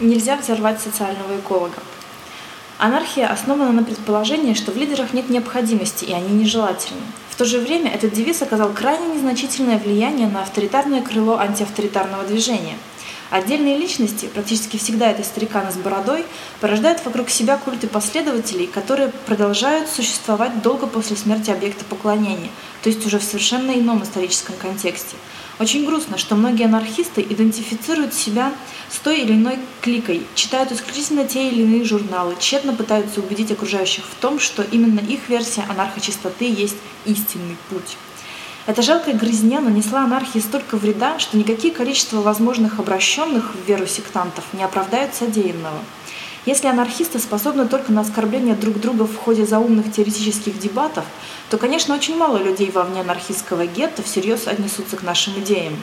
Нельзя взорвать социального эколога. Анархия основана на предположении, что в лидерах нет необходимости, и они нежелательны. В то же время этот девиз оказал крайне незначительное влияние на авторитарное крыло антиавторитарного движения – Отдельные личности, практически всегда это стариканы с бородой, порождают вокруг себя культы последователей, которые продолжают существовать долго после смерти объекта поклонения, то есть уже в совершенно ином историческом контексте. Очень грустно, что многие анархисты идентифицируют себя с той или иной кликой, читают исключительно те или иные журналы, тщетно пытаются убедить окружающих в том, что именно их версия анархочистоты есть истинный путь. Эта жалкая грызня нанесла анархии столько вреда, что никакие количество возможных обращенных в веру сектантов не оправдают содеянного. Если анархисты способны только на оскорбление друг друга в ходе заумных теоретических дебатов, то, конечно, очень мало людей вовне анархистского гетто всерьез отнесутся к нашим идеям.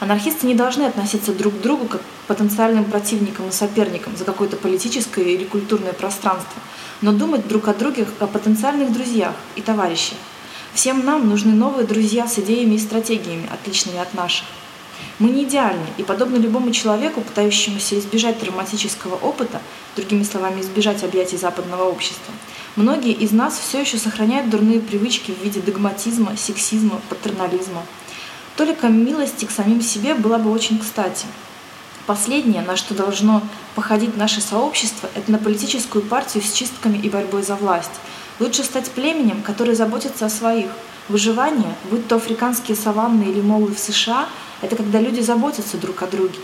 Анархисты не должны относиться друг к другу как к потенциальным противникам и соперникам за какое-то политическое или культурное пространство, но думать друг о друге как о потенциальных друзьях и товарищах. Всем нам нужны новые друзья с идеями и стратегиями, отличными от наших. Мы не идеальны, и подобно любому человеку, пытающемуся избежать травматического опыта, другими словами, избежать объятий западного общества, многие из нас все еще сохраняют дурные привычки в виде догматизма, сексизма, патернализма. Только милости к самим себе была бы очень кстати. Последнее, на что должно походить наше сообщество, это на политическую партию с чистками и борьбой за власть – Лучше стать племенем, которое заботится о своих. Выживание, будь то африканские саванны или молы в США, это когда люди заботятся друг о друге.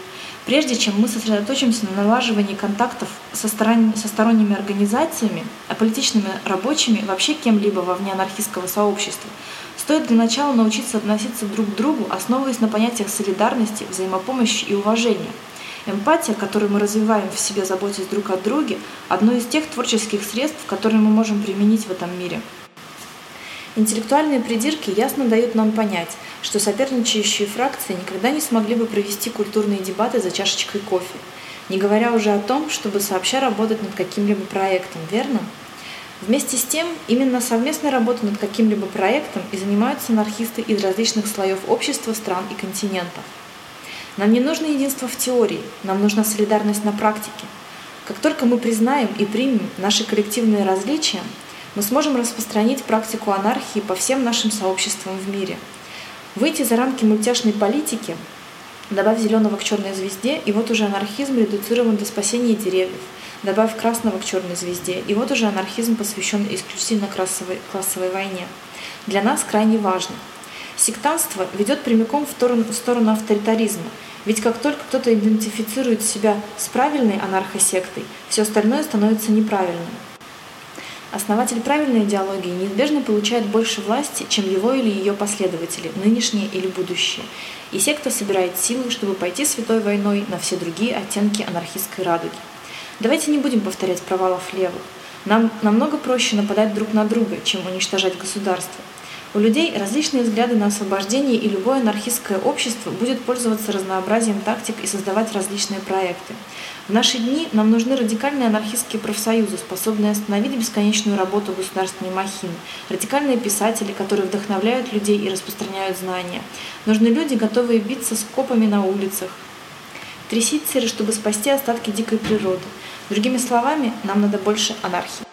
Прежде чем мы сосредоточимся на налаживании контактов со, сторон... со сторонними организациями, а политичными рабочими, вообще кем-либо во вне анархистского сообщества, стоит для начала научиться относиться друг к другу, основываясь на понятиях солидарности, взаимопомощи и уважения – Эмпатия, которую мы развиваем в себе, заботясь друг о друге, одно из тех творческих средств, которые мы можем применить в этом мире. Интеллектуальные придирки ясно дают нам понять, что соперничающие фракции никогда не смогли бы провести культурные дебаты за чашечкой кофе, не говоря уже о том, чтобы сообща работать над каким-либо проектом, верно? Вместе с тем, именно совместной работой над каким-либо проектом и занимаются анархисты из различных слоев общества, стран и континентов. Нам не нужно единство в теории, нам нужна солидарность на практике. Как только мы признаем и примем наши коллективные различия, мы сможем распространить практику анархии по всем нашим сообществам в мире. Выйти за рамки мультяшной политики, добавь зеленого к черной звезде, и вот уже анархизм редуцирован до спасения деревьев. Добавь красного к черной звезде, и вот уже анархизм посвящен исключительно классовой, классовой войне. Для нас крайне важно – Сектантство ведет прямиком в сторону, авторитаризма, ведь как только кто-то идентифицирует себя с правильной анархосектой, все остальное становится неправильным. Основатель правильной идеологии неизбежно получает больше власти, чем его или ее последователи, нынешние или будущие. И секта собирает силы, чтобы пойти святой войной на все другие оттенки анархистской радуги. Давайте не будем повторять провалов левых. Нам намного проще нападать друг на друга, чем уничтожать государство. У людей различные взгляды на освобождение, и любое анархистское общество будет пользоваться разнообразием тактик и создавать различные проекты. В наши дни нам нужны радикальные анархистские профсоюзы, способные остановить бесконечную работу государственной махины, радикальные писатели, которые вдохновляют людей и распространяют знания. Нужны люди, готовые биться с копами на улицах, трясить чтобы спасти остатки дикой природы. Другими словами, нам надо больше анархии.